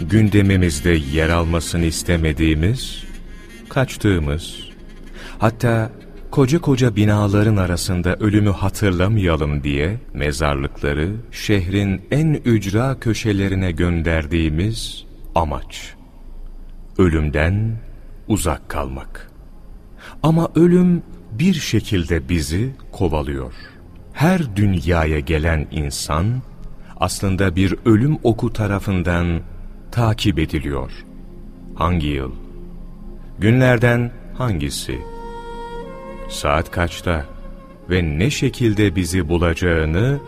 gündemimizde yer almasını istemediğimiz, kaçtığımız, hatta koca koca binaların arasında ölümü hatırlamayalım diye mezarlıkları şehrin en ücra köşelerine gönderdiğimiz amaç. Ölümden uzak kalmak. Ama ölüm bir şekilde bizi kovalıyor. Her dünyaya gelen insan aslında bir ölüm oku tarafından takip ediliyor. Hangi yıl? Günlerden hangisi? Saat kaçta? Ve ne şekilde bizi bulacağını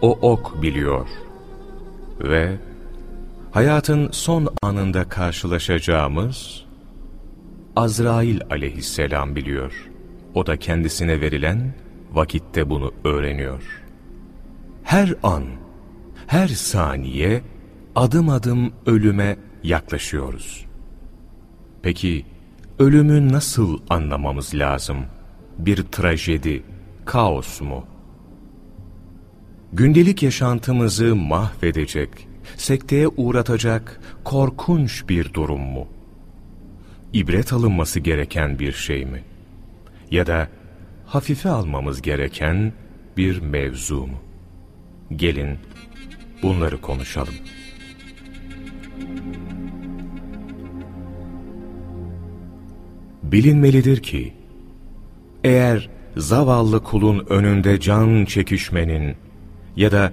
o ok biliyor. Ve hayatın son anında karşılaşacağımız Azrail aleyhisselam biliyor. O da kendisine verilen vakitte bunu öğreniyor. Her an, her saniye adım adım ölüme yaklaşıyoruz. Peki ölümü nasıl anlamamız lazım? Bir trajedi, kaos mu? Gündelik yaşantımızı mahvedecek, sekteye uğratacak korkunç bir durum mu? İbret alınması gereken bir şey mi? Ya da hafife almamız gereken bir mevzu mu? Gelin bunları konuşalım. Bilinmelidir ki, eğer zavallı kulun önünde can çekişmenin ya da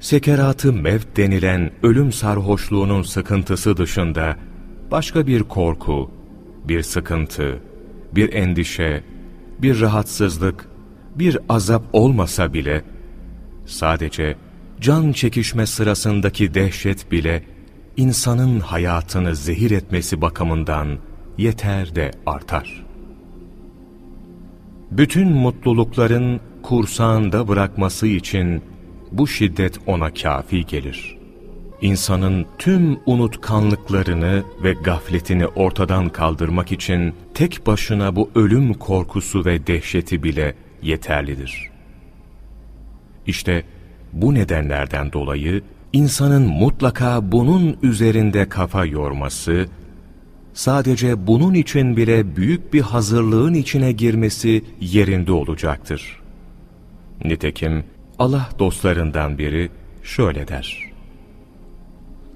sekeratı mevt denilen ölüm sarhoşluğunun sıkıntısı dışında başka bir korku, bir sıkıntı, bir endişe, bir rahatsızlık, bir azap olmasa bile, sadece can çekişme sırasındaki dehşet bile insanın hayatını zehir etmesi bakımından yeter de artar. Bütün mutlulukların kursağında bırakması için bu şiddet ona kafi gelir. İnsanın tüm unutkanlıklarını ve gafletini ortadan kaldırmak için tek başına bu ölüm korkusu ve dehşeti bile yeterlidir. İşte bu nedenlerden dolayı insanın mutlaka bunun üzerinde kafa yorması, sadece bunun için bile büyük bir hazırlığın içine girmesi yerinde olacaktır. Nitekim Allah dostlarından biri şöyle der.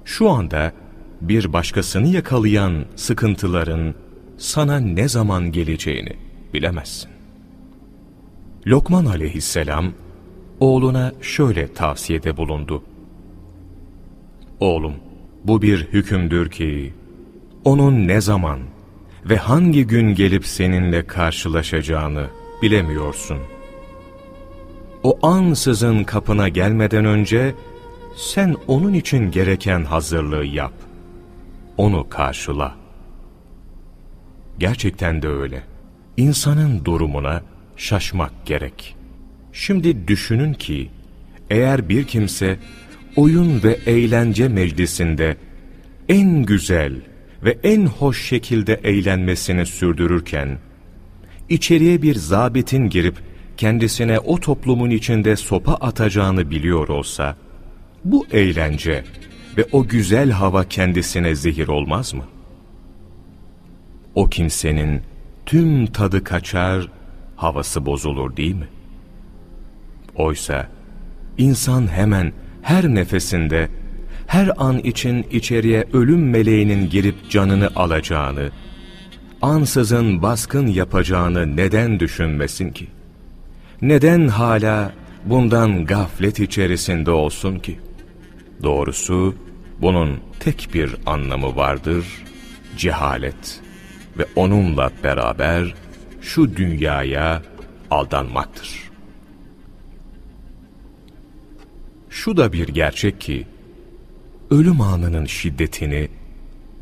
Şu anda bir başkasını yakalayan sıkıntıların sana ne zaman geleceğini bilemezsin. Lokman aleyhisselam oğluna şöyle tavsiyede bulundu. Oğlum, bu bir hükümdür ki, onun ne zaman ve hangi gün gelip seninle karşılaşacağını bilemiyorsun. O ansızın kapına gelmeden önce, sen onun için gereken hazırlığı yap. Onu karşıla. Gerçekten de öyle. İnsanın durumuna şaşmak gerek. Şimdi düşünün ki, eğer bir kimse oyun ve eğlence meclisinde en güzel ve en hoş şekilde eğlenmesini sürdürürken, içeriye bir zabitin girip kendisine o toplumun içinde sopa atacağını biliyor olsa, bu eğlence ve o güzel hava kendisine zehir olmaz mı? O kimsenin tüm tadı kaçar, havası bozulur değil mi? Oysa insan hemen her nefesinde, her an için içeriye ölüm meleğinin girip canını alacağını, ansızın baskın yapacağını neden düşünmesin ki? Neden hala bundan gaflet içerisinde olsun ki? Doğrusu bunun tek bir anlamı vardır, cehalet ve onunla beraber şu dünyaya aldanmaktır. Şu da bir gerçek ki, ölüm anının şiddetini,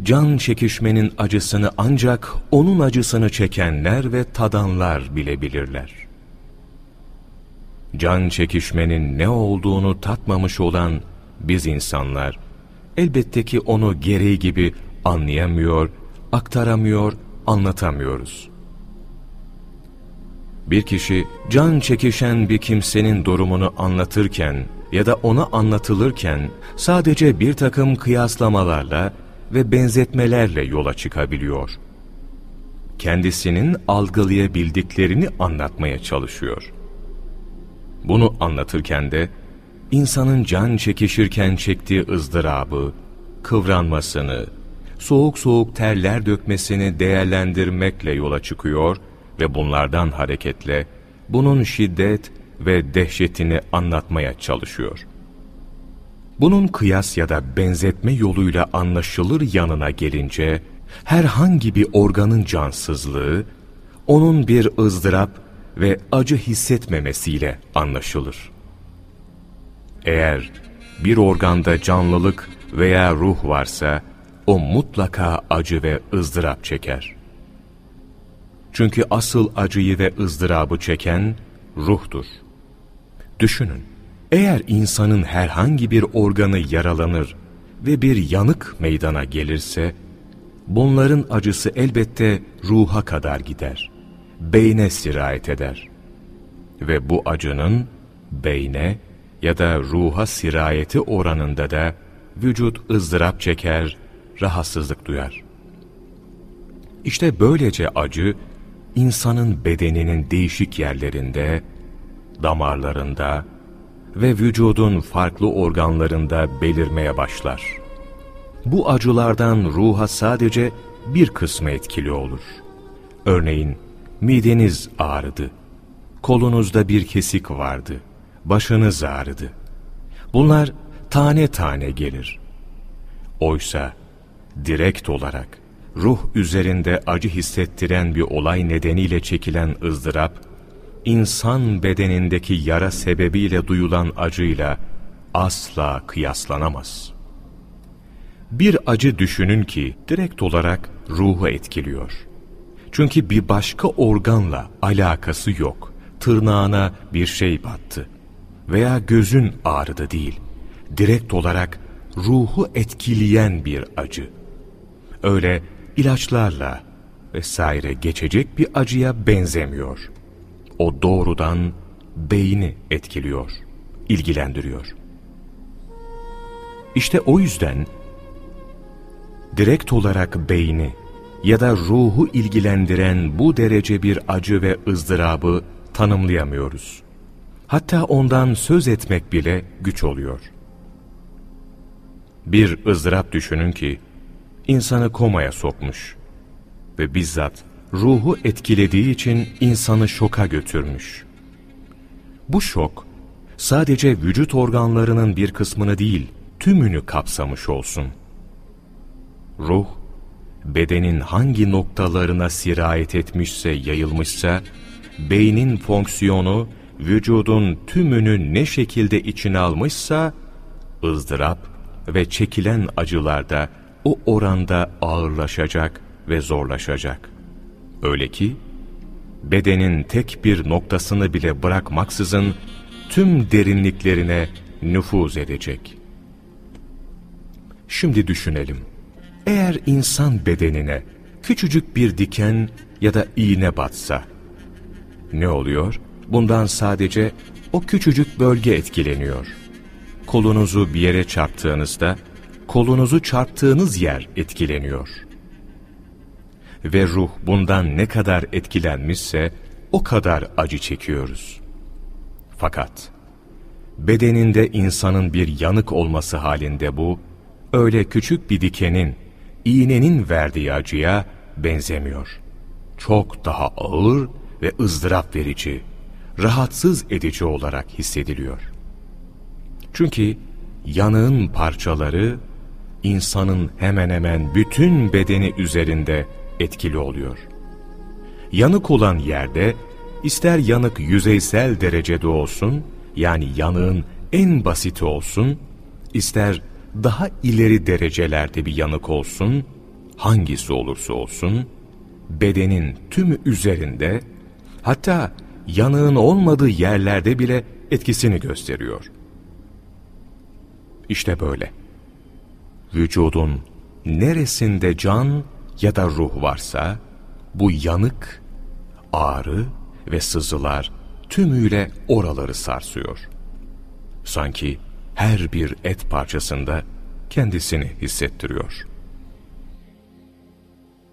can çekişmenin acısını ancak onun acısını çekenler ve tadanlar bilebilirler. Can çekişmenin ne olduğunu tatmamış olan biz insanlar, elbette ki onu gereği gibi anlayamıyor, aktaramıyor, anlatamıyoruz. Bir kişi can çekişen bir kimsenin durumunu anlatırken ya da ona anlatılırken sadece bir takım kıyaslamalarla ve benzetmelerle yola çıkabiliyor. Kendisinin algılayabildiklerini anlatmaya çalışıyor. Bunu anlatırken de insanın can çekişirken çektiği ızdırabı, kıvranmasını, soğuk soğuk terler dökmesini değerlendirmekle yola çıkıyor ve bunlardan hareketle bunun şiddet ve dehşetini anlatmaya çalışıyor. Bunun kıyas ya da benzetme yoluyla anlaşılır yanına gelince, herhangi bir organın cansızlığı, onun bir ızdırap ve acı hissetmemesiyle anlaşılır. Eğer bir organda canlılık veya ruh varsa, o mutlaka acı ve ızdırap çeker. Çünkü asıl acıyı ve ızdırabı çeken ruhtur. Düşünün, eğer insanın herhangi bir organı yaralanır ve bir yanık meydana gelirse, bunların acısı elbette ruha kadar gider, beyne sirayet eder. Ve bu acının beyne ya da ruha sirayeti oranında da vücut ızdırap çeker, rahatsızlık duyar. İşte böylece acı, insanın bedeninin değişik yerlerinde, damarlarında ve vücudun farklı organlarında belirmeye başlar. Bu acılardan ruha sadece bir kısmı etkili olur. Örneğin mideniz ağrıdı, kolunuzda bir kesik vardı, başınız ağrıdı. Bunlar tane tane gelir. Oysa direkt olarak ruh üzerinde acı hissettiren bir olay nedeniyle çekilen ızdırap, insan bedenindeki yara sebebiyle duyulan acıyla asla kıyaslanamaz. Bir acı düşünün ki direkt olarak ruhu etkiliyor. Çünkü bir başka organla alakası yok. Tırnağına bir şey battı veya gözün ağrıdı değil. Direkt olarak ruhu etkileyen bir acı. Öyle ilaçlarla vesaire geçecek bir acıya benzemiyor. O doğrudan beyni etkiliyor, ilgilendiriyor. İşte o yüzden direkt olarak beyni ya da ruhu ilgilendiren bu derece bir acı ve ızdırabı tanımlayamıyoruz. Hatta ondan söz etmek bile güç oluyor. Bir ızdırap düşünün ki, insanı komaya sokmuş ve bizzat ruhu etkilediği için insanı şoka götürmüş. Bu şok, sadece vücut organlarının bir kısmını değil, tümünü kapsamış olsun. Ruh, bedenin hangi noktalarına sirayet etmişse, yayılmışsa, beynin fonksiyonu, vücudun tümünü ne şekilde içine almışsa, ızdırap, ve çekilen acılarda o oranda ağırlaşacak ve zorlaşacak. Öyle ki, bedenin tek bir noktasını bile bırakmaksızın tüm derinliklerine nüfuz edecek. Şimdi düşünelim. Eğer insan bedenine küçücük bir diken ya da iğne batsa, ne oluyor? Bundan sadece o küçücük bölge etkileniyor.'' kolunuzu bir yere çarptığınızda, kolunuzu çarptığınız yer etkileniyor. Ve ruh bundan ne kadar etkilenmişse, o kadar acı çekiyoruz. Fakat, bedeninde insanın bir yanık olması halinde bu, öyle küçük bir dikenin, iğnenin verdiği acıya benzemiyor. Çok daha ağır ve ızdırap verici, rahatsız edici olarak hissediliyor. Çünkü yanığın parçaları insanın hemen hemen bütün bedeni üzerinde etkili oluyor. Yanık olan yerde ister yanık yüzeysel derecede olsun yani yanığın en basiti olsun ister daha ileri derecelerde bir yanık olsun hangisi olursa olsun bedenin tümü üzerinde hatta yanığın olmadığı yerlerde bile etkisini gösteriyor. İşte böyle. Vücudun neresinde can ya da ruh varsa bu yanık, ağrı ve sızılar tümüyle oraları sarsıyor. Sanki her bir et parçasında kendisini hissettiriyor.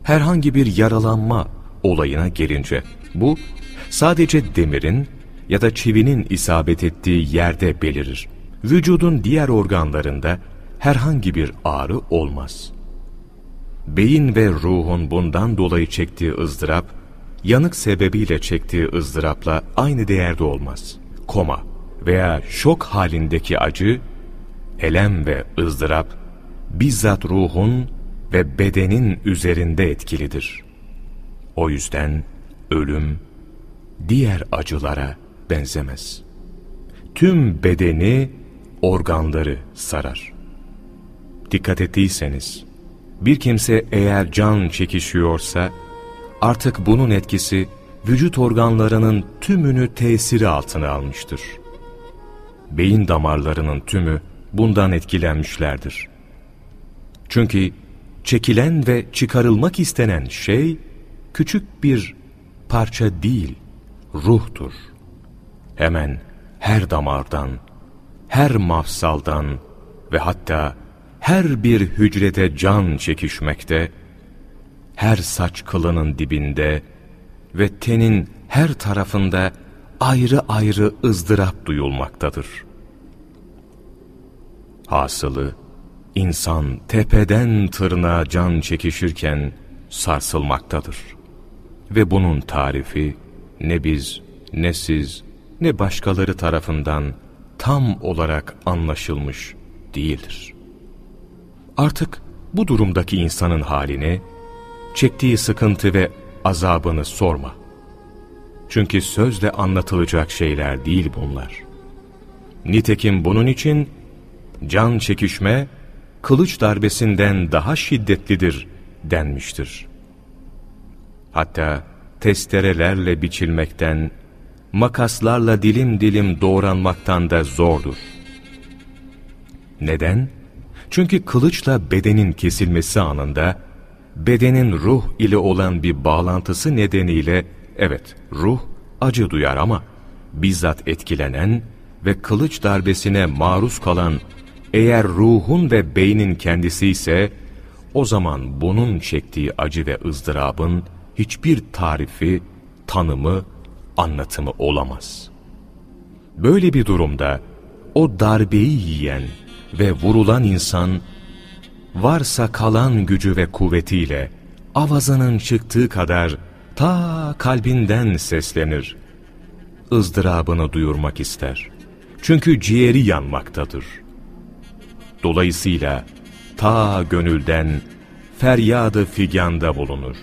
herhangi bir yaralanma olayına gelince, bu sadece demirin ya da çivinin isabet ettiği yerde belirir. Vücudun diğer organlarında herhangi bir ağrı olmaz. Beyin ve ruhun bundan dolayı çektiği ızdırap, yanık sebebiyle çektiği ızdırapla aynı değerde olmaz. Koma veya şok halindeki acı, elem ve ızdırap, bizzat ruhun ve bedenin üzerinde etkilidir. O yüzden ölüm, diğer acılara benzemez. Tüm bedeni, organları sarar. Dikkat ettiyseniz, bir kimse eğer can çekişiyorsa, artık bunun etkisi vücut organlarının tümünü tesiri altına almıştır. Beyin damarlarının tümü bundan etkilenmişlerdir. Çünkü çekilen ve çıkarılmak istenen şey, küçük bir parça değil, ruhtur. Hemen her damardan, her mafsaldan ve hatta her bir hücrede can çekişmekte, her saç kılının dibinde ve tenin her tarafında ayrı ayrı ızdırap duyulmaktadır. Hasılı, insan tepeden tırnağa can çekişirken sarsılmaktadır. Ve bunun tarifi ne biz, ne siz, ne başkaları tarafından tam olarak anlaşılmış değildir. Artık bu durumdaki insanın halini, çektiği sıkıntı ve azabını sorma. Çünkü sözle anlatılacak şeyler değil bunlar. Nitekim bunun için can çekişme, kılıç darbesinden daha şiddetlidir denmiştir. Hatta testerelerle biçilmekten, makaslarla dilim dilim doğranmaktan da zordur. Neden? Çünkü kılıçla bedenin kesilmesi anında, bedenin ruh ile olan bir bağlantısı nedeniyle, evet ruh acı duyar ama bizzat etkilenen ve kılıç darbesine maruz kalan eğer ruhun ve beynin kendisi ise, o zaman bunun çektiği acı ve ızdırabın hiçbir tarifi, tanımı, anlatımı olamaz. Böyle bir durumda o darbeyi yiyen ve vurulan insan, varsa kalan gücü ve kuvvetiyle avazının çıktığı kadar ta kalbinden seslenir. ızdırabını duyurmak ister. Çünkü ciğeri yanmaktadır. Dolayısıyla ta gönülden feryadı figanda bulunur.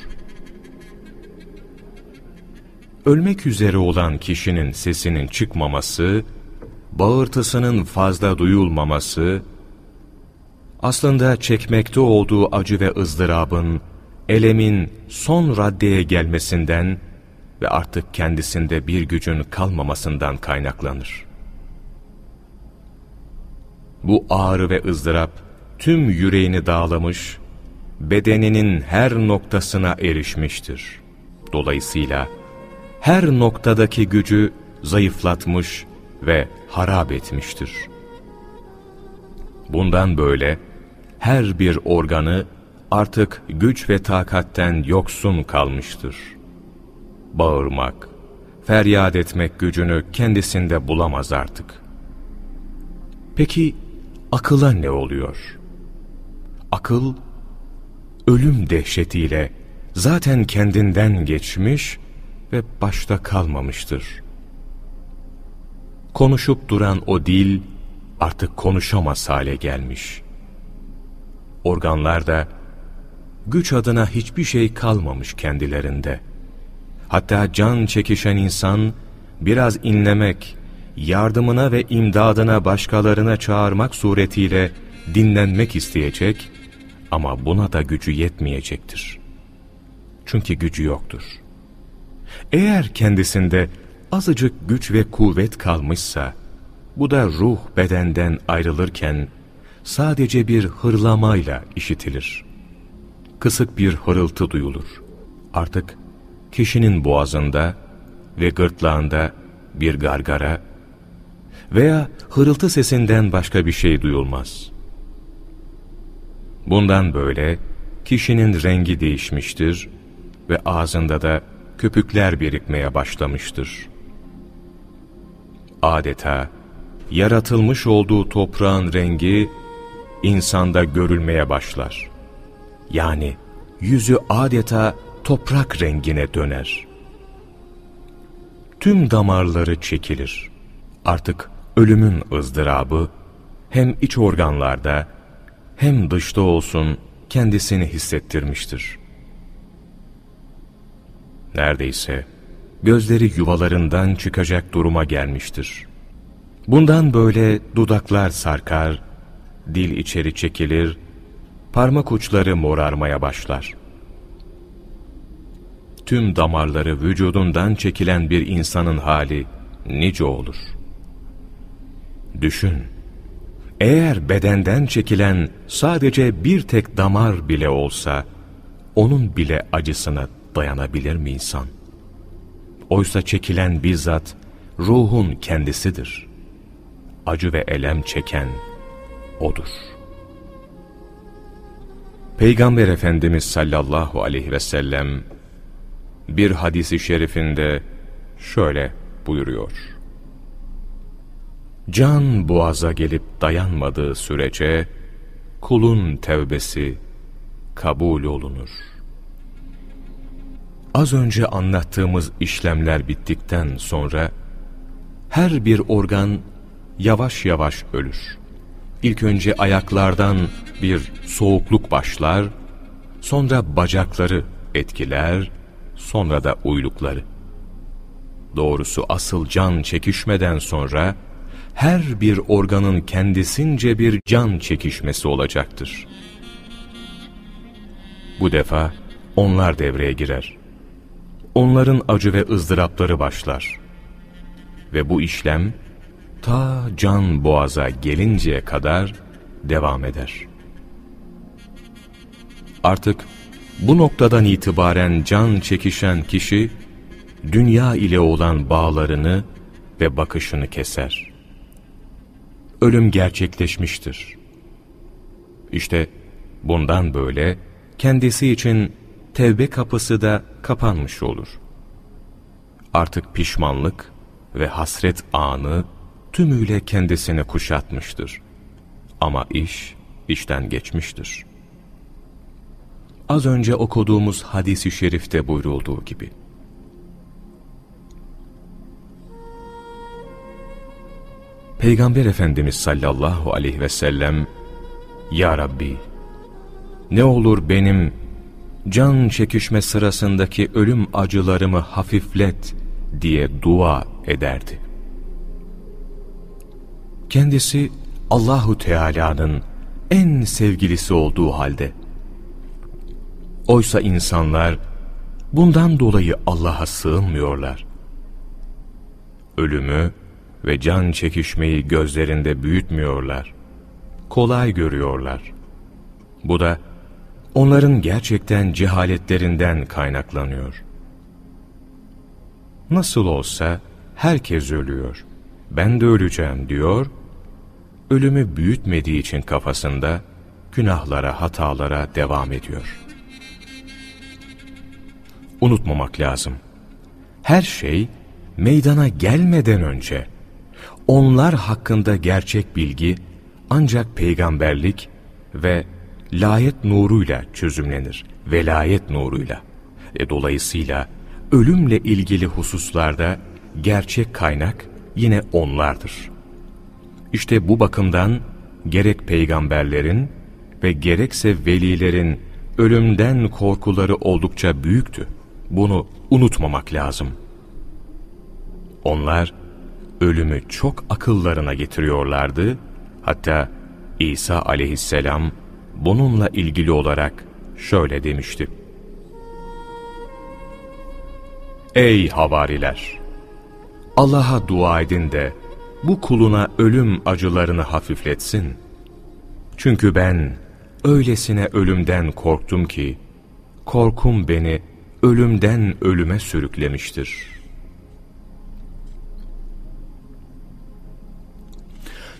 Ölmek üzere olan kişinin sesinin çıkmaması, bağırtısının fazla duyulmaması, aslında çekmekte olduğu acı ve ızdırabın, elemin son raddeye gelmesinden ve artık kendisinde bir gücün kalmamasından kaynaklanır. Bu ağrı ve ızdırap tüm yüreğini dağlamış, bedeninin her noktasına erişmiştir. Dolayısıyla her noktadaki gücü zayıflatmış ve harap etmiştir. Bundan böyle her bir organı artık güç ve takatten yoksun kalmıştır. Bağırmak, feryat etmek gücünü kendisinde bulamaz artık. Peki akıla ne oluyor? Akıl, ölüm dehşetiyle zaten kendinden geçmiş ve başta kalmamıştır. Konuşup duran o dil artık konuşamaz hale gelmiş. Organlar da güç adına hiçbir şey kalmamış kendilerinde. Hatta can çekişen insan biraz inlemek, yardımına ve imdadına başkalarına çağırmak suretiyle dinlenmek isteyecek ama buna da gücü yetmeyecektir. Çünkü gücü yoktur. Eğer kendisinde azıcık güç ve kuvvet kalmışsa, bu da ruh bedenden ayrılırken sadece bir hırlamayla işitilir. Kısık bir hırıltı duyulur. Artık kişinin boğazında ve gırtlağında bir gargara veya hırıltı sesinden başka bir şey duyulmaz. Bundan böyle kişinin rengi değişmiştir ve ağzında da köpükler birikmeye başlamıştır. Adeta yaratılmış olduğu toprağın rengi insanda görülmeye başlar. Yani yüzü adeta toprak rengine döner. Tüm damarları çekilir. Artık ölümün ızdırabı hem iç organlarda hem dışta olsun kendisini hissettirmiştir. Neredeyse gözleri yuvalarından çıkacak duruma gelmiştir. Bundan böyle dudaklar sarkar, dil içeri çekilir, parmak uçları morarmaya başlar. Tüm damarları vücudundan çekilen bir insanın hali nice olur. Düşün, eğer bedenden çekilen sadece bir tek damar bile olsa, onun bile acısına dayanabilir mi insan? Oysa çekilen bizzat ruhun kendisidir. Acı ve elem çeken O'dur. Peygamber Efendimiz sallallahu aleyhi ve sellem bir hadisi şerifinde şöyle buyuruyor. Can boğaza gelip dayanmadığı sürece kulun tevbesi kabul olunur. Az önce anlattığımız işlemler bittikten sonra her bir organ yavaş yavaş ölür. İlk önce ayaklardan bir soğukluk başlar, sonra bacakları etkiler, sonra da uylukları. Doğrusu asıl can çekişmeden sonra her bir organın kendisince bir can çekişmesi olacaktır. Bu defa onlar devreye girer. Onların acı ve ızdırapları başlar. Ve bu işlem ta can boğaza gelinceye kadar devam eder. Artık bu noktadan itibaren can çekişen kişi, dünya ile olan bağlarını ve bakışını keser. Ölüm gerçekleşmiştir. İşte bundan böyle kendisi için tevbe kapısı da kapanmış olur. Artık pişmanlık ve hasret anı tümüyle kendisini kuşatmıştır. Ama iş, işten geçmiştir. Az önce okuduğumuz hadisi şerifte buyurulduğu gibi. Peygamber Efendimiz sallallahu aleyhi ve sellem, Ya Rabbi, ne olur benim can çekişme sırasındaki ölüm acılarımı hafiflet diye dua ederdi. Kendisi Allahu Teala'nın en sevgilisi olduğu halde. Oysa insanlar bundan dolayı Allah'a sığınmıyorlar. Ölümü ve can çekişmeyi gözlerinde büyütmüyorlar. Kolay görüyorlar. Bu da onların gerçekten cehaletlerinden kaynaklanıyor. Nasıl olsa herkes ölüyor. Ben de öleceğim diyor ölümü büyütmediği için kafasında günahlara, hatalara devam ediyor. Unutmamak lazım. Her şey meydana gelmeden önce onlar hakkında gerçek bilgi ancak peygamberlik ve layet nuruyla çözümlenir. Velayet nuruyla. E, dolayısıyla ölümle ilgili hususlarda gerçek kaynak yine onlardır. İşte bu bakımdan gerek peygamberlerin ve gerekse velilerin ölümden korkuları oldukça büyüktü. Bunu unutmamak lazım. Onlar ölümü çok akıllarına getiriyorlardı. Hatta İsa aleyhisselam bununla ilgili olarak şöyle demişti. Ey havariler! Allah'a dua edin de bu kuluna ölüm acılarını hafifletsin. Çünkü ben öylesine ölümden korktum ki, korkum beni ölümden ölüme sürüklemiştir.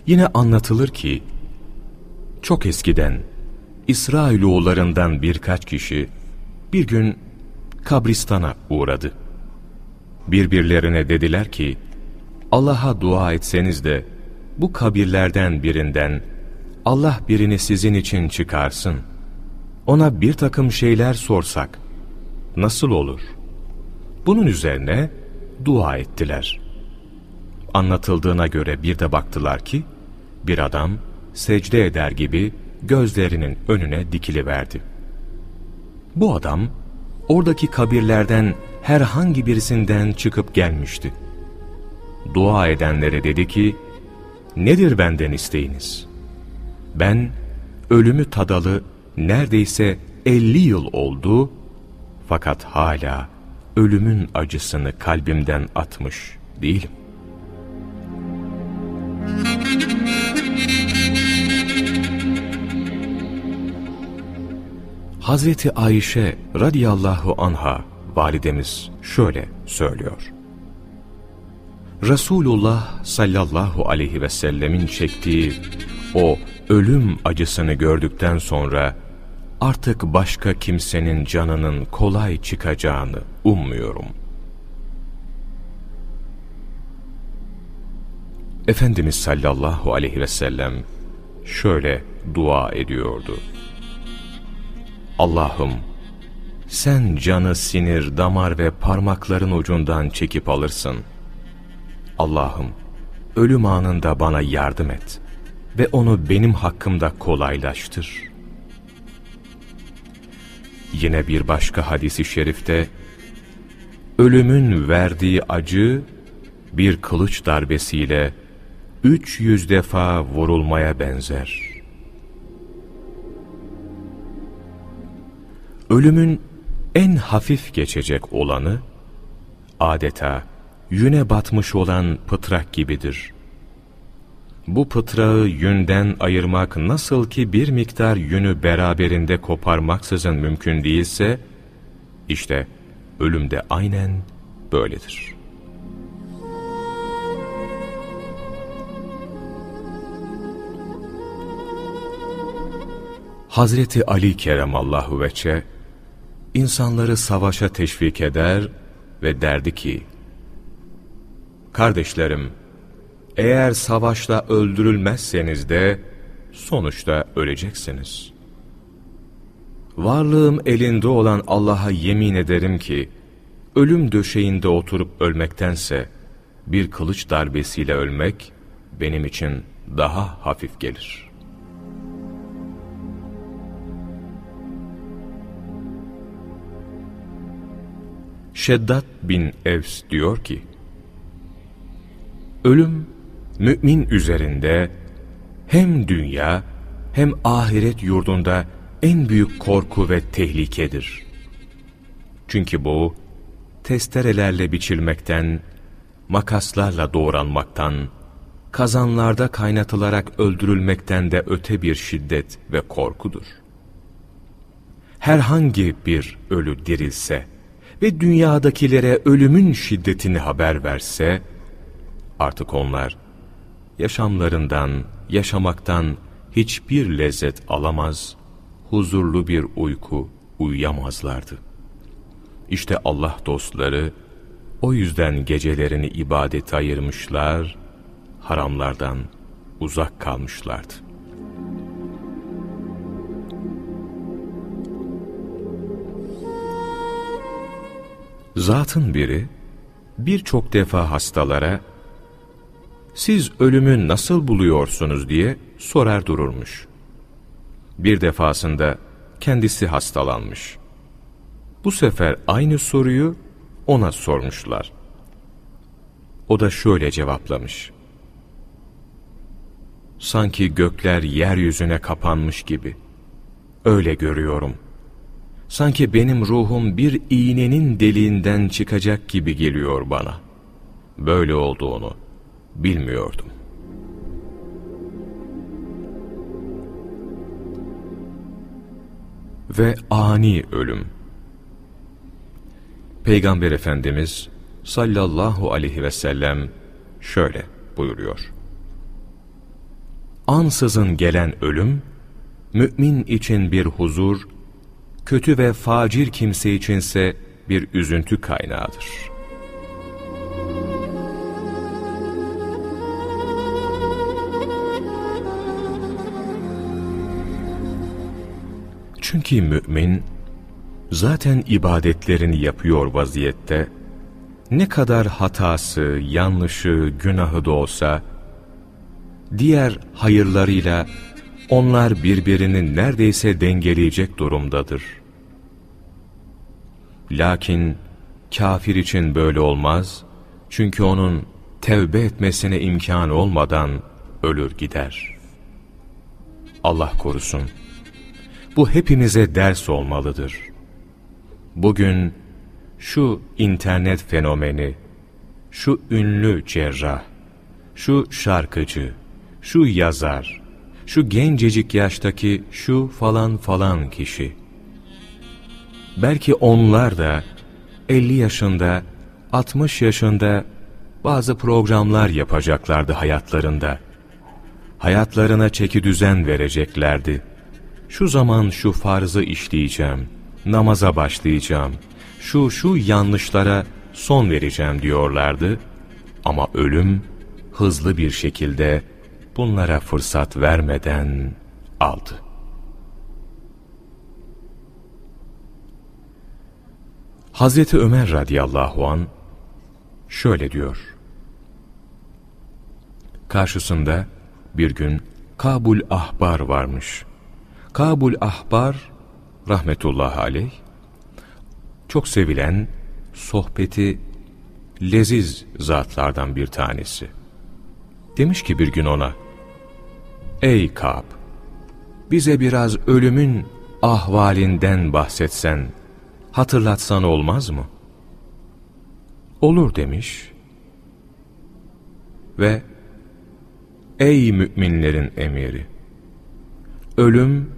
Yine anlatılır ki, çok eskiden İsrailoğullarından birkaç kişi bir gün kabristana uğradı. Birbirlerine dediler ki, Allah'a dua etseniz de bu kabirlerden birinden Allah birini sizin için çıkarsın. Ona bir takım şeyler sorsak nasıl olur? Bunun üzerine dua ettiler. Anlatıldığına göre bir de baktılar ki bir adam secde eder gibi gözlerinin önüne dikiliverdi. Bu adam oradaki kabirlerden herhangi birisinden çıkıp gelmişti. Dua edenlere dedi ki, nedir benden isteğiniz? Ben ölümü tadalı neredeyse elli yıl oldu fakat hala ölümün acısını kalbimden atmış değilim. Hazreti Ayşe radıyallahu anha validemiz şöyle söylüyor. Resulullah sallallahu aleyhi ve sellemin çektiği o ölüm acısını gördükten sonra artık başka kimsenin canının kolay çıkacağını ummuyorum. Efendimiz sallallahu aleyhi ve sellem şöyle dua ediyordu. Allah'ım sen canı sinir, damar ve parmakların ucundan çekip alırsın. Allah'ım ölüm anında bana yardım et ve onu benim hakkımda kolaylaştır. Yine bir başka hadisi şerifte, ölümün verdiği acı bir kılıç darbesiyle 300 defa vurulmaya benzer. Ölümün en hafif geçecek olanı, adeta yüne batmış olan pıtrak gibidir. Bu pıtrağı yünden ayırmak nasıl ki bir miktar yünü beraberinde koparmaksızın mümkün değilse, işte ölüm de aynen böyledir. Hazreti Ali Keremallahu Veçe, insanları savaşa teşvik eder ve derdi ki, Kardeşlerim, eğer savaşta öldürülmezseniz de sonuçta öleceksiniz. Varlığım elinde olan Allah'a yemin ederim ki, ölüm döşeğinde oturup ölmektense, bir kılıç darbesiyle ölmek benim için daha hafif gelir. Şeddat bin Evs diyor ki, Ölüm mümin üzerinde hem dünya hem ahiret yurdunda en büyük korku ve tehlikedir. Çünkü bu testerelerle biçilmekten, makaslarla doğranmaktan, kazanlarda kaynatılarak öldürülmekten de öte bir şiddet ve korkudur. Herhangi bir ölü dirilse ve dünyadakilere ölümün şiddetini haber verse, artık onlar yaşamlarından, yaşamaktan hiçbir lezzet alamaz, huzurlu bir uyku uyuyamazlardı. İşte Allah dostları o yüzden gecelerini ibadete ayırmışlar, haramlardan uzak kalmışlardı. Zatın biri birçok defa hastalara siz ölümü nasıl buluyorsunuz diye sorar dururmuş. Bir defasında kendisi hastalanmış. Bu sefer aynı soruyu ona sormuşlar. O da şöyle cevaplamış. Sanki gökler yeryüzüne kapanmış gibi. Öyle görüyorum. Sanki benim ruhum bir iğnenin deliğinden çıkacak gibi geliyor bana. Böyle olduğunu bilmiyordum. Ve ani ölüm. Peygamber Efendimiz sallallahu aleyhi ve sellem şöyle buyuruyor. Ansızın gelen ölüm, mümin için bir huzur, kötü ve facir kimse içinse bir üzüntü kaynağıdır. Çünkü mümin, zaten ibadetlerini yapıyor vaziyette, ne kadar hatası, yanlışı, günahı da olsa, diğer hayırlarıyla onlar birbirini neredeyse dengeleyecek durumdadır. Lakin kafir için böyle olmaz, çünkü onun tevbe etmesine imkan olmadan ölür gider. Allah korusun. Bu hepimize ders olmalıdır. Bugün şu internet fenomeni, şu ünlü cerrah, şu şarkıcı, şu yazar, şu gencecik yaştaki şu falan falan kişi. Belki onlar da 50 yaşında, 60 yaşında bazı programlar yapacaklardı hayatlarında. Hayatlarına çeki düzen vereceklerdi. Şu zaman şu farzı işleyeceğim, namaza başlayacağım, şu şu yanlışlara son vereceğim diyorlardı. Ama ölüm hızlı bir şekilde bunlara fırsat vermeden aldı. Hazreti Ömer radıyallahu an şöyle diyor. Karşısında bir gün Kabul Ahbar varmış. Kabul Ahbar rahmetullahi aleyh çok sevilen, sohbeti leziz zatlardan bir tanesi. Demiş ki bir gün ona, Ey Kab, bize biraz ölümün ahvalinden bahsetsen, hatırlatsan olmaz mı? Olur demiş. Ve Ey müminlerin emiri! Ölüm,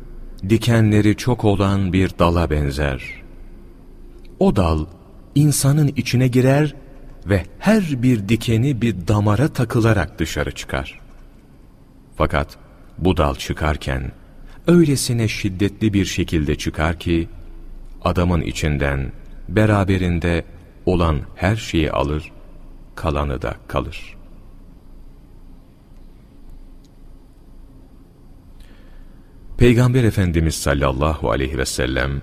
dikenleri çok olan bir dala benzer. O dal, insanın içine girer ve her bir dikeni bir damara takılarak dışarı çıkar. Fakat bu dal çıkarken öylesine şiddetli bir şekilde çıkar ki adamın içinden beraberinde olan her şeyi alır, kalanı da kalır. Peygamber Efendimiz sallallahu aleyhi ve sellem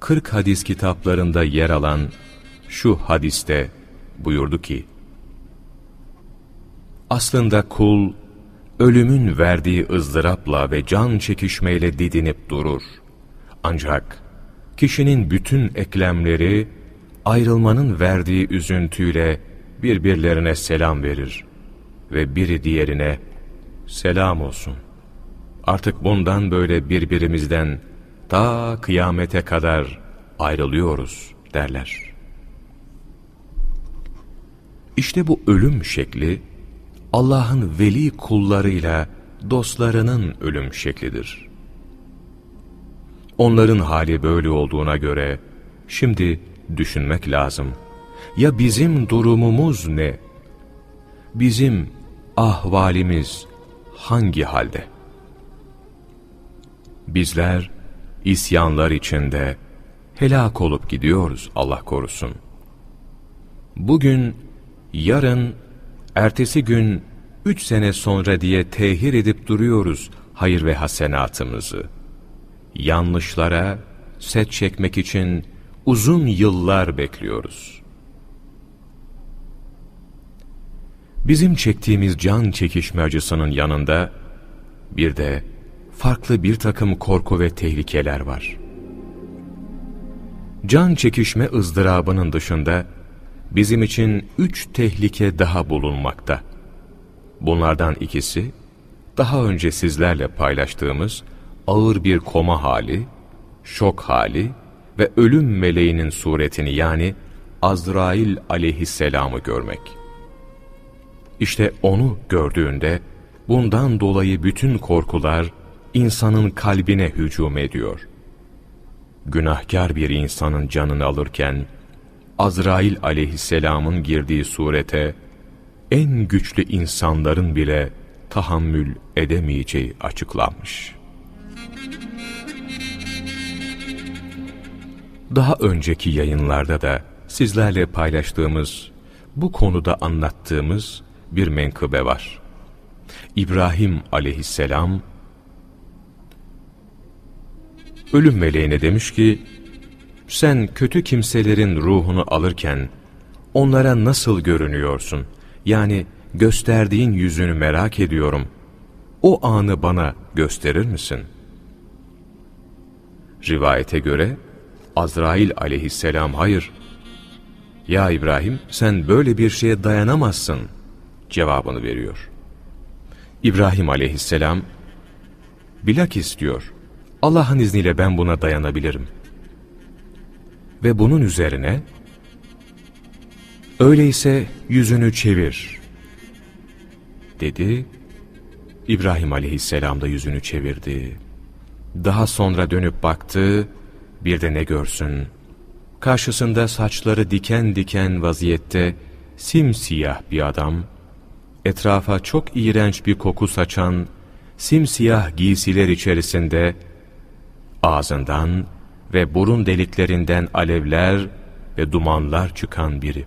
40 hadis kitaplarında yer alan şu hadiste buyurdu ki Aslında kul ölümün verdiği ızdırapla ve can çekişmeyle didinip durur. Ancak kişinin bütün eklemleri ayrılmanın verdiği üzüntüyle birbirlerine selam verir ve biri diğerine selam olsun. Artık bundan böyle birbirimizden ta kıyamete kadar ayrılıyoruz derler. İşte bu ölüm şekli Allah'ın veli kullarıyla dostlarının ölüm şeklidir. Onların hali böyle olduğuna göre şimdi düşünmek lazım. Ya bizim durumumuz ne? Bizim ahvalimiz hangi halde? Bizler isyanlar içinde helak olup gidiyoruz Allah korusun. Bugün, yarın, ertesi gün, üç sene sonra diye tehir edip duruyoruz hayır ve hasenatımızı. Yanlışlara set çekmek için uzun yıllar bekliyoruz. Bizim çektiğimiz can çekişme acısının yanında bir de farklı bir takım korku ve tehlikeler var. Can çekişme ızdırabının dışında bizim için üç tehlike daha bulunmakta. Bunlardan ikisi, daha önce sizlerle paylaştığımız ağır bir koma hali, şok hali ve ölüm meleğinin suretini yani Azrail aleyhisselamı görmek. İşte onu gördüğünde bundan dolayı bütün korkular insanın kalbine hücum ediyor. Günahkar bir insanın canını alırken, Azrail aleyhisselamın girdiği surete en güçlü insanların bile tahammül edemeyeceği açıklanmış. Daha önceki yayınlarda da sizlerle paylaştığımız, bu konuda anlattığımız bir menkıbe var. İbrahim aleyhisselam, ölüm meleğine demiş ki, sen kötü kimselerin ruhunu alırken, onlara nasıl görünüyorsun? Yani gösterdiğin yüzünü merak ediyorum. O anı bana gösterir misin? Rivayete göre, Azrail aleyhisselam hayır, ya İbrahim sen böyle bir şeye dayanamazsın cevabını veriyor. İbrahim aleyhisselam bilak istiyor. Allah'ın izniyle ben buna dayanabilirim. Ve bunun üzerine öyleyse yüzünü çevir dedi. İbrahim aleyhisselam da yüzünü çevirdi. Daha sonra dönüp baktı, bir de ne görsün? Karşısında saçları diken diken vaziyette simsiyah bir adam, etrafa çok iğrenç bir koku saçan, simsiyah giysiler içerisinde, ağzından ve burun deliklerinden alevler ve dumanlar çıkan biri.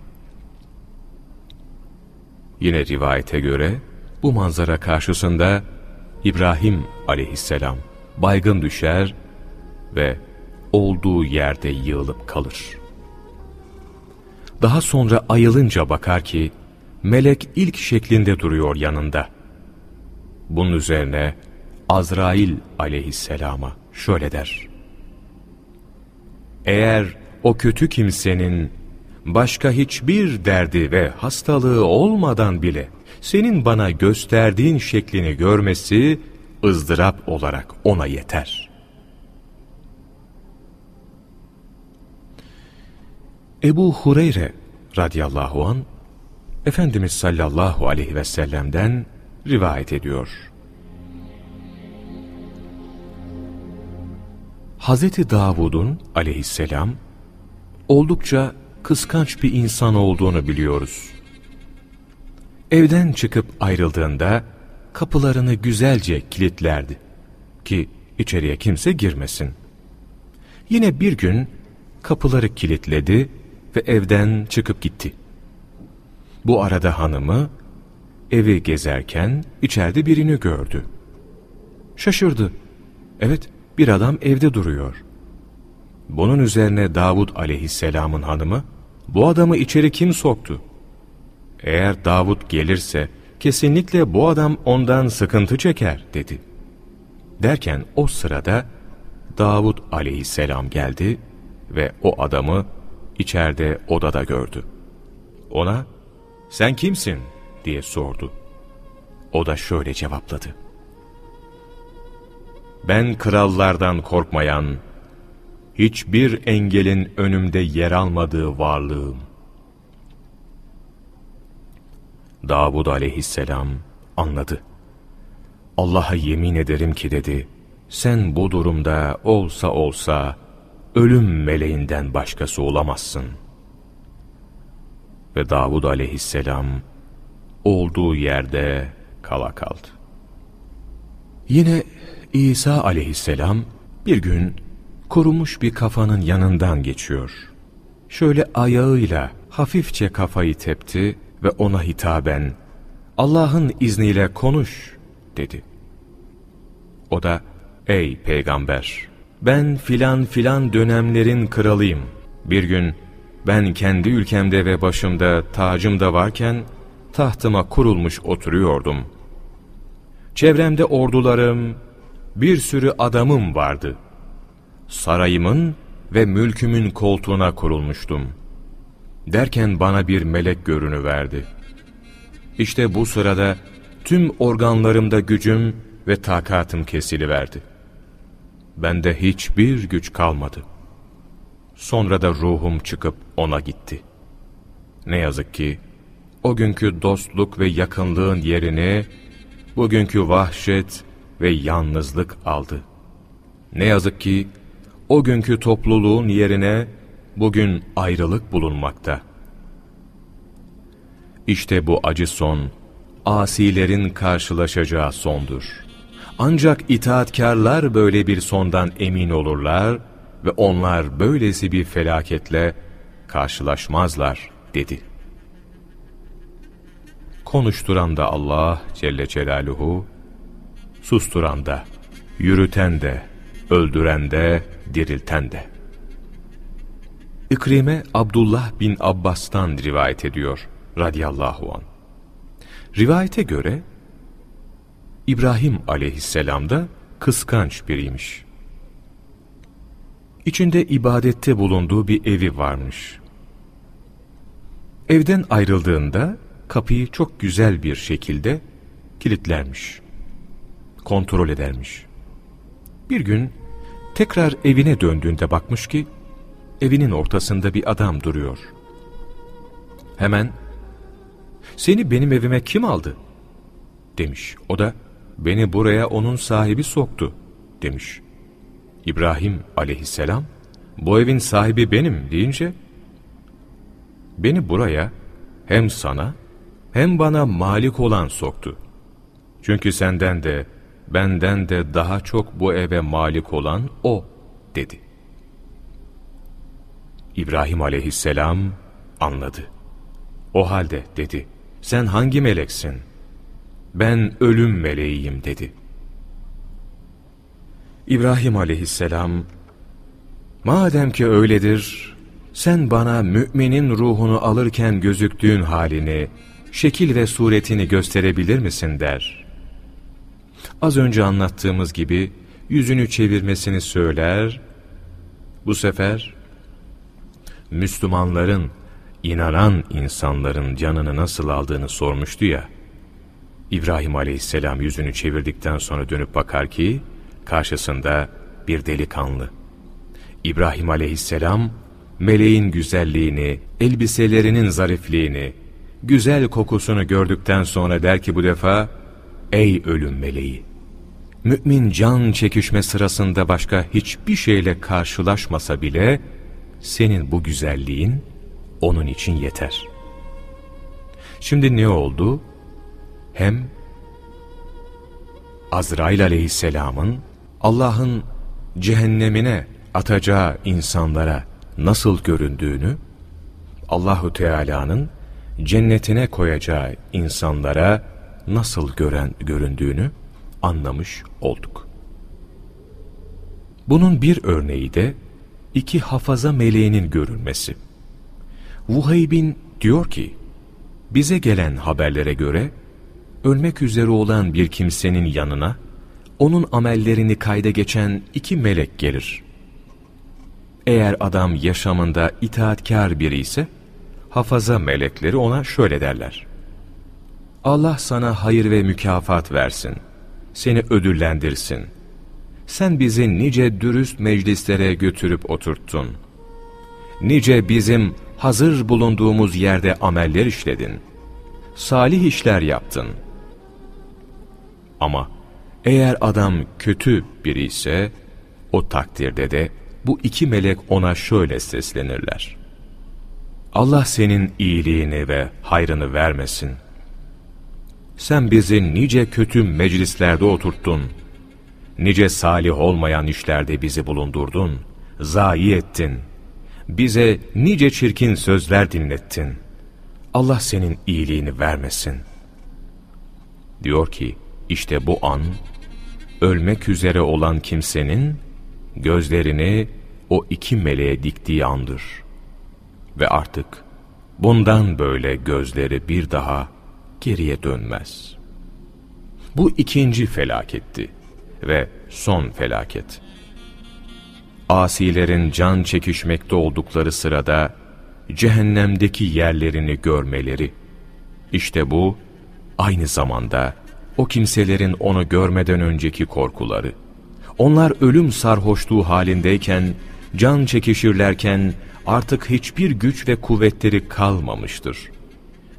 Yine rivayete göre bu manzara karşısında İbrahim aleyhisselam baygın düşer ve olduğu yerde yığılıp kalır. Daha sonra ayılınca bakar ki, melek ilk şeklinde duruyor yanında. Bunun üzerine Azrail aleyhisselama şöyle der. Eğer o kötü kimsenin başka hiçbir derdi ve hastalığı olmadan bile senin bana gösterdiğin şeklini görmesi ızdırap olarak ona yeter. Ebu Hureyre radıyallahu an Efendimiz sallallahu aleyhi ve sellem'den rivayet ediyor. Hazreti Davud'un aleyhisselam oldukça kıskanç bir insan olduğunu biliyoruz. Evden çıkıp ayrıldığında kapılarını güzelce kilitlerdi ki içeriye kimse girmesin. Yine bir gün kapıları kilitledi ve evden çıkıp gitti. Bu arada hanımı evi gezerken içeride birini gördü. Şaşırdı. Evet bir adam evde duruyor. Bunun üzerine Davud aleyhisselamın hanımı bu adamı içeri kim soktu? Eğer Davud gelirse kesinlikle bu adam ondan sıkıntı çeker dedi. Derken o sırada Davud aleyhisselam geldi ve o adamı içeride odada gördü. Ona, sen kimsin diye sordu. O da şöyle cevapladı. Ben krallardan korkmayan, hiçbir engelin önümde yer almadığı varlığım. Davud aleyhisselam anladı. Allah'a yemin ederim ki dedi, sen bu durumda olsa olsa ölüm meleğinden başkası olamazsın. Ve Davud aleyhisselam olduğu yerde kala kaldı. Yine İsa aleyhisselam bir gün kurumuş bir kafanın yanından geçiyor. Şöyle ayağıyla hafifçe kafayı tepti ve ona hitaben Allah'ın izniyle konuş dedi. O da ey peygamber ben filan filan dönemlerin kralıyım. Bir gün ben kendi ülkemde ve başımda tacım da varken tahtıma kurulmuş oturuyordum. Çevremde ordularım, bir sürü adamım vardı. Sarayımın ve mülkümün koltuğuna kurulmuştum. Derken bana bir melek görünü verdi. İşte bu sırada tüm organlarımda gücüm ve takatım kesiliverdi.'' bende hiçbir güç kalmadı. Sonra da ruhum çıkıp ona gitti. Ne yazık ki o günkü dostluk ve yakınlığın yerini bugünkü vahşet ve yalnızlık aldı. Ne yazık ki o günkü topluluğun yerine bugün ayrılık bulunmakta. İşte bu acı son, asilerin karşılaşacağı sondur.'' Ancak itaatkarlar böyle bir sondan emin olurlar ve onlar böylesi bir felaketle karşılaşmazlar dedi. Konuşturan da Allah Celle Celaluhu, susturan da, yürüten de, öldüren de, dirilten de. İkrime Abdullah bin Abbas'tan rivayet ediyor radıyallahu an. Rivayete göre İbrahim aleyhisselam da kıskanç biriymiş. İçinde ibadette bulunduğu bir evi varmış. Evden ayrıldığında kapıyı çok güzel bir şekilde kilitlermiş. Kontrol edermiş. Bir gün tekrar evine döndüğünde bakmış ki evinin ortasında bir adam duruyor. Hemen seni benim evime kim aldı? demiş. O da beni buraya onun sahibi soktu demiş. İbrahim aleyhisselam bu evin sahibi benim deyince beni buraya hem sana hem bana malik olan soktu. Çünkü senden de benden de daha çok bu eve malik olan o dedi. İbrahim aleyhisselam anladı. O halde dedi, sen hangi meleksin? Ben ölüm meleğiyim dedi. İbrahim aleyhisselam, madem ki öyledir, sen bana müminin ruhunu alırken gözüktüğün halini, şekil ve suretini gösterebilir misin der. Az önce anlattığımız gibi yüzünü çevirmesini söyler, bu sefer Müslümanların, inanan insanların canını nasıl aldığını sormuştu ya, İbrahim aleyhisselam yüzünü çevirdikten sonra dönüp bakar ki, karşısında bir delikanlı. İbrahim aleyhisselam, meleğin güzelliğini, elbiselerinin zarifliğini, güzel kokusunu gördükten sonra der ki bu defa, Ey ölüm meleği! Mümin can çekişme sırasında başka hiçbir şeyle karşılaşmasa bile, senin bu güzelliğin onun için yeter. Şimdi ne oldu? Hem Azrail aleyhisselamın Allah'ın cehennemine atacağı insanlara nasıl göründüğünü, Allahu Teala'nın cennetine koyacağı insanlara nasıl gören göründüğünü anlamış olduk. Bunun bir örneği de iki hafaza meleğinin görülmesi. Vuhaybin diyor ki, bize gelen haberlere göre, ölmek üzere olan bir kimsenin yanına, onun amellerini kayda geçen iki melek gelir. Eğer adam yaşamında itaatkar biri ise, hafaza melekleri ona şöyle derler. Allah sana hayır ve mükafat versin, seni ödüllendirsin. Sen bizi nice dürüst meclislere götürüp oturttun. Nice bizim hazır bulunduğumuz yerde ameller işledin. Salih işler yaptın. Ama eğer adam kötü biri ise, o takdirde de bu iki melek ona şöyle seslenirler. Allah senin iyiliğini ve hayrını vermesin. Sen bizi nice kötü meclislerde oturttun. Nice salih olmayan işlerde bizi bulundurdun. Zayi ettin. Bize nice çirkin sözler dinlettin. Allah senin iyiliğini vermesin. Diyor ki, işte bu an, ölmek üzere olan kimsenin gözlerini o iki meleğe diktiği andır. Ve artık bundan böyle gözleri bir daha geriye dönmez. Bu ikinci felaketti ve son felaket. Asilerin can çekişmekte oldukları sırada cehennemdeki yerlerini görmeleri. İşte bu aynı zamanda o kimselerin onu görmeden önceki korkuları. Onlar ölüm sarhoşluğu halindeyken, can çekişirlerken artık hiçbir güç ve kuvvetleri kalmamıştır.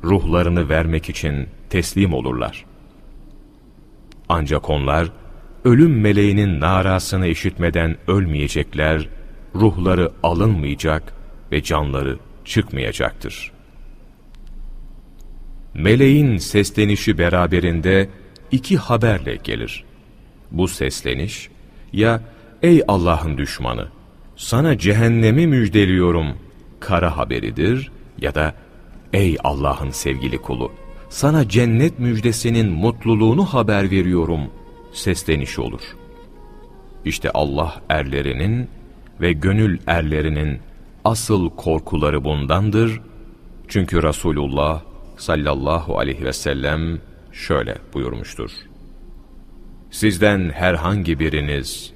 Ruhlarını vermek için teslim olurlar. Ancak onlar, ölüm meleğinin narasını işitmeden ölmeyecekler, ruhları alınmayacak ve canları çıkmayacaktır. Meleğin seslenişi beraberinde iki haberle gelir. Bu sesleniş ya ey Allah'ın düşmanı sana cehennemi müjdeliyorum kara haberidir ya da ey Allah'ın sevgili kulu sana cennet müjdesinin mutluluğunu haber veriyorum seslenişi olur. İşte Allah erlerinin ve gönül erlerinin asıl korkuları bundandır. Çünkü Resulullah sallallahu aleyhi ve sellem şöyle buyurmuştur. Sizden herhangi biriniz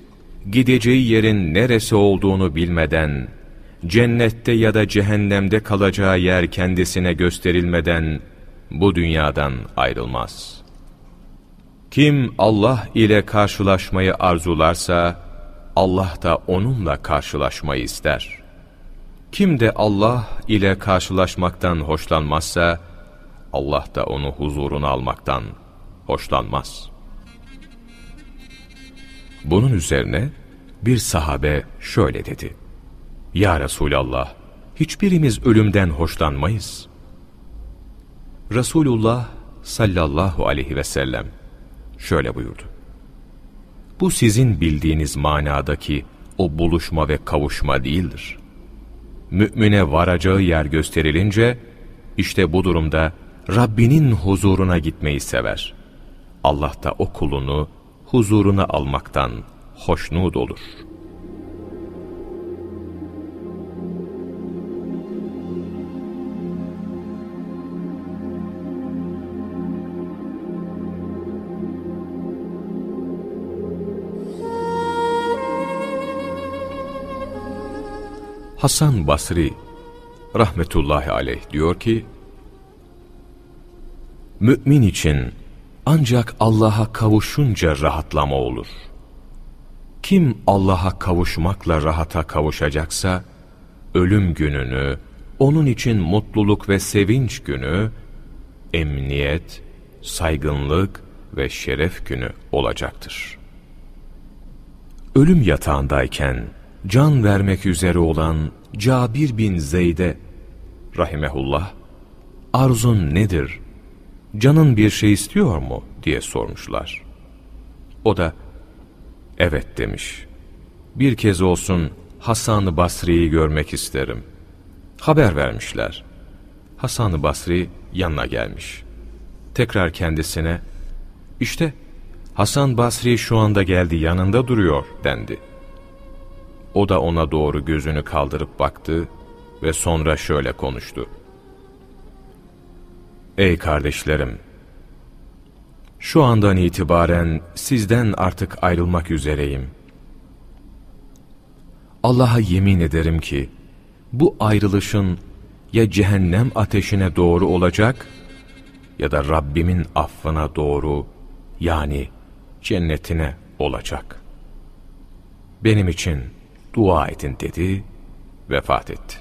gideceği yerin neresi olduğunu bilmeden, cennette ya da cehennemde kalacağı yer kendisine gösterilmeden bu dünyadan ayrılmaz. Kim Allah ile karşılaşmayı arzularsa, Allah da onunla karşılaşmayı ister. Kim de Allah ile karşılaşmaktan hoşlanmazsa, Allah da onu huzuruna almaktan hoşlanmaz. Bunun üzerine bir sahabe şöyle dedi. Ya Resulallah, hiçbirimiz ölümden hoşlanmayız. Resulullah sallallahu aleyhi ve sellem şöyle buyurdu. Bu sizin bildiğiniz manadaki o buluşma ve kavuşma değildir. Mümine varacağı yer gösterilince, işte bu durumda Rabbinin huzuruna gitmeyi sever. Allah da o kulunu huzuruna almaktan hoşnut olur.'' Hasan Basri rahmetullahi aleyh diyor ki, Mümin için ancak Allah'a kavuşunca rahatlama olur. Kim Allah'a kavuşmakla rahata kavuşacaksa, ölüm gününü, onun için mutluluk ve sevinç günü, emniyet, saygınlık ve şeref günü olacaktır. Ölüm yatağındayken, can vermek üzere olan Cabir bin Zeyd'e rahimehullah arzun nedir? Canın bir şey istiyor mu? diye sormuşlar. O da evet demiş. Bir kez olsun Hasan-ı Basri'yi görmek isterim. Haber vermişler. Hasan-ı Basri yanına gelmiş. Tekrar kendisine işte Hasan Basri şu anda geldi yanında duruyor dendi. O da ona doğru gözünü kaldırıp baktı ve sonra şöyle konuştu. Ey kardeşlerim! Şu andan itibaren sizden artık ayrılmak üzereyim. Allah'a yemin ederim ki, bu ayrılışın ya cehennem ateşine doğru olacak ya da Rabbimin affına doğru yani cennetine olacak. Benim için dua edin dedi, vefat etti.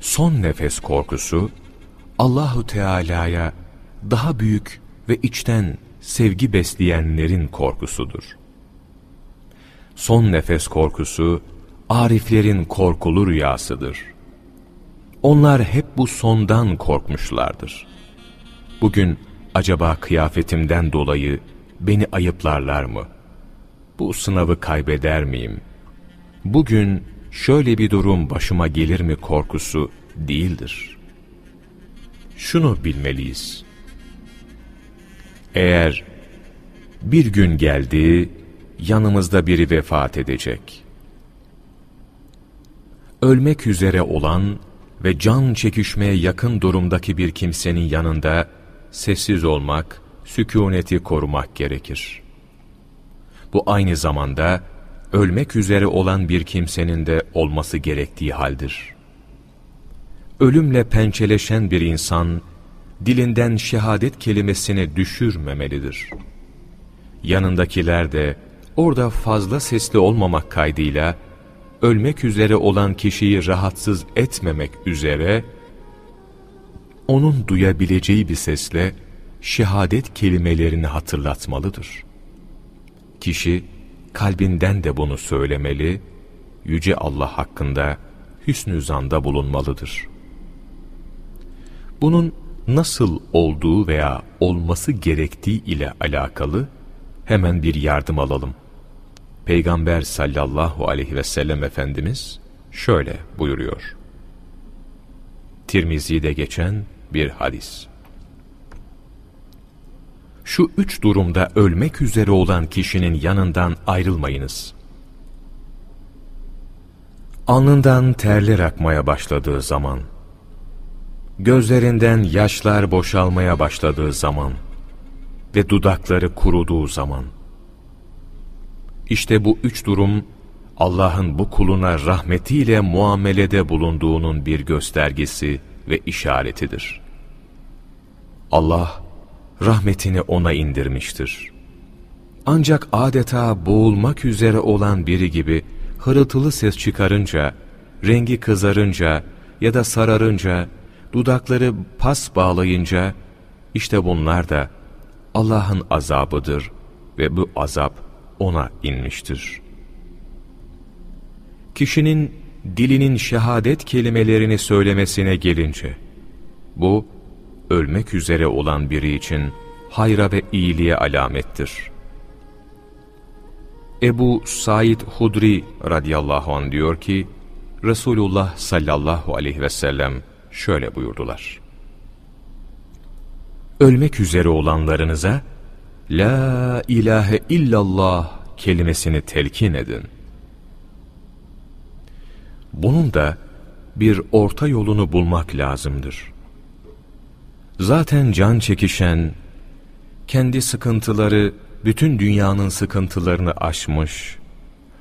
Son nefes korkusu, Allahu Teala'ya daha büyük ve içten sevgi besleyenlerin korkusudur. Son nefes korkusu, ariflerin korkulu rüyasıdır. Onlar hep bu sondan korkmuşlardır. Bugün acaba kıyafetimden dolayı beni ayıplarlar mı?'' Bu sınavı kaybeder miyim? Bugün şöyle bir durum başıma gelir mi korkusu değildir. Şunu bilmeliyiz. Eğer bir gün geldi, yanımızda biri vefat edecek. Ölmek üzere olan ve can çekişmeye yakın durumdaki bir kimsenin yanında sessiz olmak, sükuneti korumak gerekir. Bu aynı zamanda ölmek üzere olan bir kimsenin de olması gerektiği haldir. Ölümle pençeleşen bir insan, dilinden şehadet kelimesini düşürmemelidir. Yanındakiler de orada fazla sesli olmamak kaydıyla, ölmek üzere olan kişiyi rahatsız etmemek üzere, onun duyabileceği bir sesle şehadet kelimelerini hatırlatmalıdır. Kişi kalbinden de bunu söylemeli, Yüce Allah hakkında hüsnü zanda bulunmalıdır. Bunun nasıl olduğu veya olması gerektiği ile alakalı hemen bir yardım alalım. Peygamber sallallahu aleyhi ve sellem Efendimiz şöyle buyuruyor. Tirmizi'de geçen bir hadis. Şu üç durumda ölmek üzere olan kişinin yanından ayrılmayınız. Alnından terler akmaya başladığı zaman, gözlerinden yaşlar boşalmaya başladığı zaman ve dudakları kuruduğu zaman, işte bu üç durum, Allah'ın bu kuluna rahmetiyle muamelede bulunduğunun bir göstergesi ve işaretidir. Allah, rahmetini ona indirmiştir. Ancak adeta boğulmak üzere olan biri gibi hırıltılı ses çıkarınca, rengi kızarınca ya da sararınca, dudakları pas bağlayınca, işte bunlar da Allah'ın azabıdır ve bu azap ona inmiştir. Kişinin dilinin şehadet kelimelerini söylemesine gelince, bu, ölmek üzere olan biri için hayra ve iyiliğe alamettir. Ebu Said Hudri radıyallahu an diyor ki, Resulullah sallallahu aleyhi ve sellem şöyle buyurdular. Ölmek üzere olanlarınıza, La ilahe illallah kelimesini telkin edin. Bunun da bir orta yolunu bulmak lazımdır. Zaten can çekişen, kendi sıkıntıları bütün dünyanın sıkıntılarını aşmış,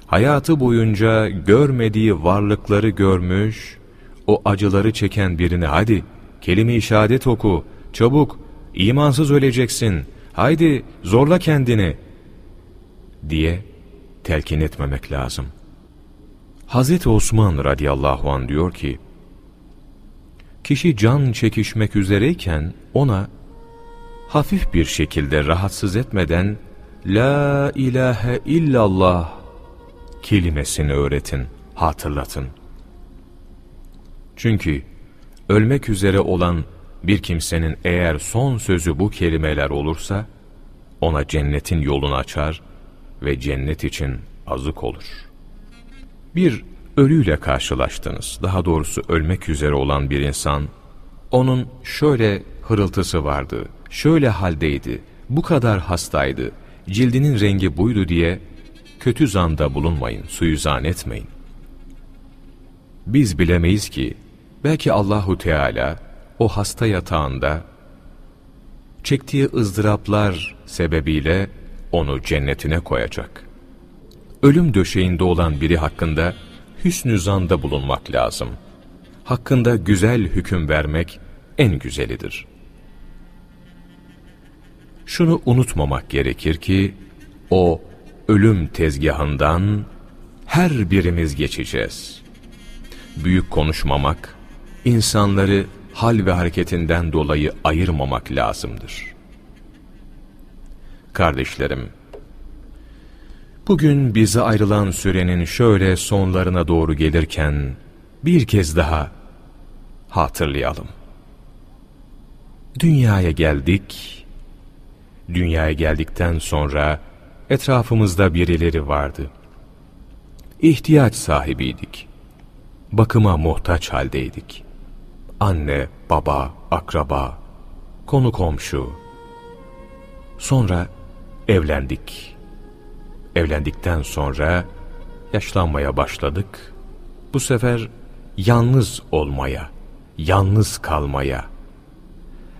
hayatı boyunca görmediği varlıkları görmüş, o acıları çeken birine hadi kelime-i şehadet oku, çabuk, imansız öleceksin, haydi zorla kendini diye telkin etmemek lazım. Hazreti Osman radıyallahu an diyor ki, kişi can çekişmek üzereyken ona hafif bir şekilde rahatsız etmeden La ilahe illallah kelimesini öğretin, hatırlatın. Çünkü ölmek üzere olan bir kimsenin eğer son sözü bu kelimeler olursa, ona cennetin yolunu açar ve cennet için azık olur. Bir ölüyle karşılaştınız, daha doğrusu ölmek üzere olan bir insan, onun şöyle hırıltısı vardı, şöyle haldeydi, bu kadar hastaydı, cildinin rengi buydu diye kötü zanda bulunmayın, suizan etmeyin. Biz bilemeyiz ki, belki Allahu Teala o hasta yatağında çektiği ızdıraplar sebebiyle onu cennetine koyacak. Ölüm döşeğinde olan biri hakkında hüsnü zanda bulunmak lazım. Hakkında güzel hüküm vermek en güzelidir. Şunu unutmamak gerekir ki, o ölüm tezgahından her birimiz geçeceğiz. Büyük konuşmamak, insanları hal ve hareketinden dolayı ayırmamak lazımdır. Kardeşlerim, bugün bize ayrılan sürenin şöyle sonlarına doğru gelirken bir kez daha hatırlayalım. Dünyaya geldik, dünyaya geldikten sonra etrafımızda birileri vardı. İhtiyaç sahibiydik. Bakıma muhtaç haldeydik. Anne, baba, akraba, konu komşu. Sonra evlendik. Evlendikten sonra yaşlanmaya başladık. Bu sefer yalnız olmaya, yalnız kalmaya,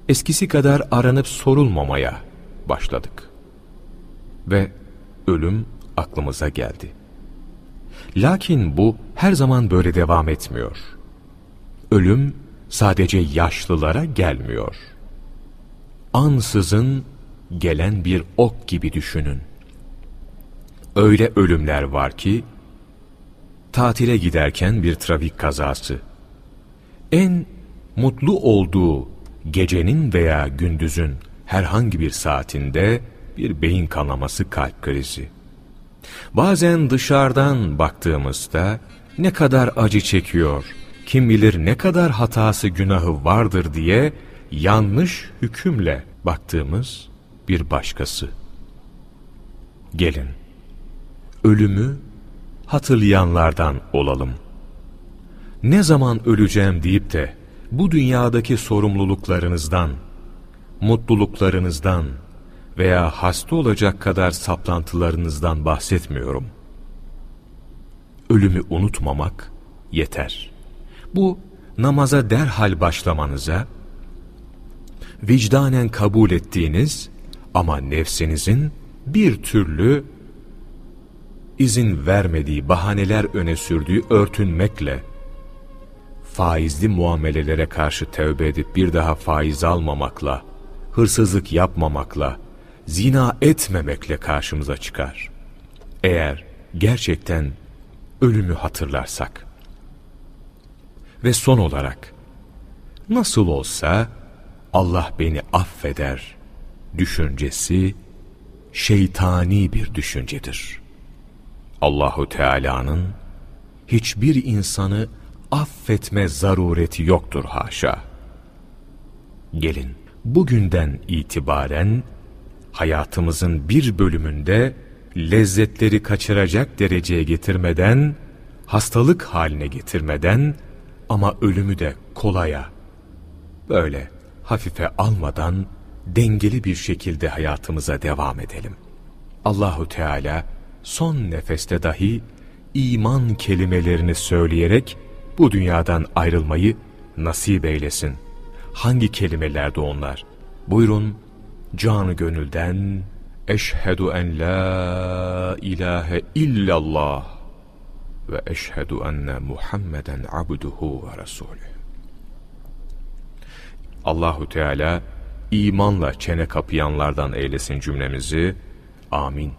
eskisi kadar aranıp sorulmamaya başladık. Ve ölüm aklımıza geldi. Lakin bu her zaman böyle devam etmiyor. Ölüm sadece yaşlılara gelmiyor. Ansızın gelen bir ok gibi düşünün. Öyle ölümler var ki, tatile giderken bir trafik kazası, en mutlu olduğu gecenin veya gündüzün herhangi bir saatinde bir beyin kanaması kalp krizi. Bazen dışarıdan baktığımızda ne kadar acı çekiyor, kim bilir ne kadar hatası günahı vardır diye yanlış hükümle baktığımız bir başkası. Gelin, ölümü hatırlayanlardan olalım. Ne zaman öleceğim deyip de bu dünyadaki sorumluluklarınızdan, mutluluklarınızdan veya hasta olacak kadar saplantılarınızdan bahsetmiyorum. Ölümü unutmamak yeter. Bu namaza derhal başlamanıza, vicdanen kabul ettiğiniz ama nefsinizin bir türlü izin vermediği bahaneler öne sürdüğü örtünmekle, faizli muamelelere karşı tövbe edip bir daha faiz almamakla, hırsızlık yapmamakla, zina etmemekle karşımıza çıkar. Eğer gerçekten ölümü hatırlarsak. Ve son olarak, nasıl olsa Allah beni affeder düşüncesi şeytani bir düşüncedir. Allahu Teala'nın hiçbir insanı affetme zarureti yoktur haşa. Gelin bugünden itibaren hayatımızın bir bölümünde lezzetleri kaçıracak dereceye getirmeden, hastalık haline getirmeden ama ölümü de kolaya, böyle hafife almadan dengeli bir şekilde hayatımıza devam edelim. Allahu Teala son nefeste dahi iman kelimelerini söyleyerek bu dünyadan ayrılmayı nasip eylesin. Hangi kelimelerde onlar? Buyurun canı gönülden Eşhedü en la ilahe illallah ve eşhedü enne Muhammeden abduhu ve resulü. Allahu Teala imanla çene kapayanlardan eylesin cümlemizi. Amin.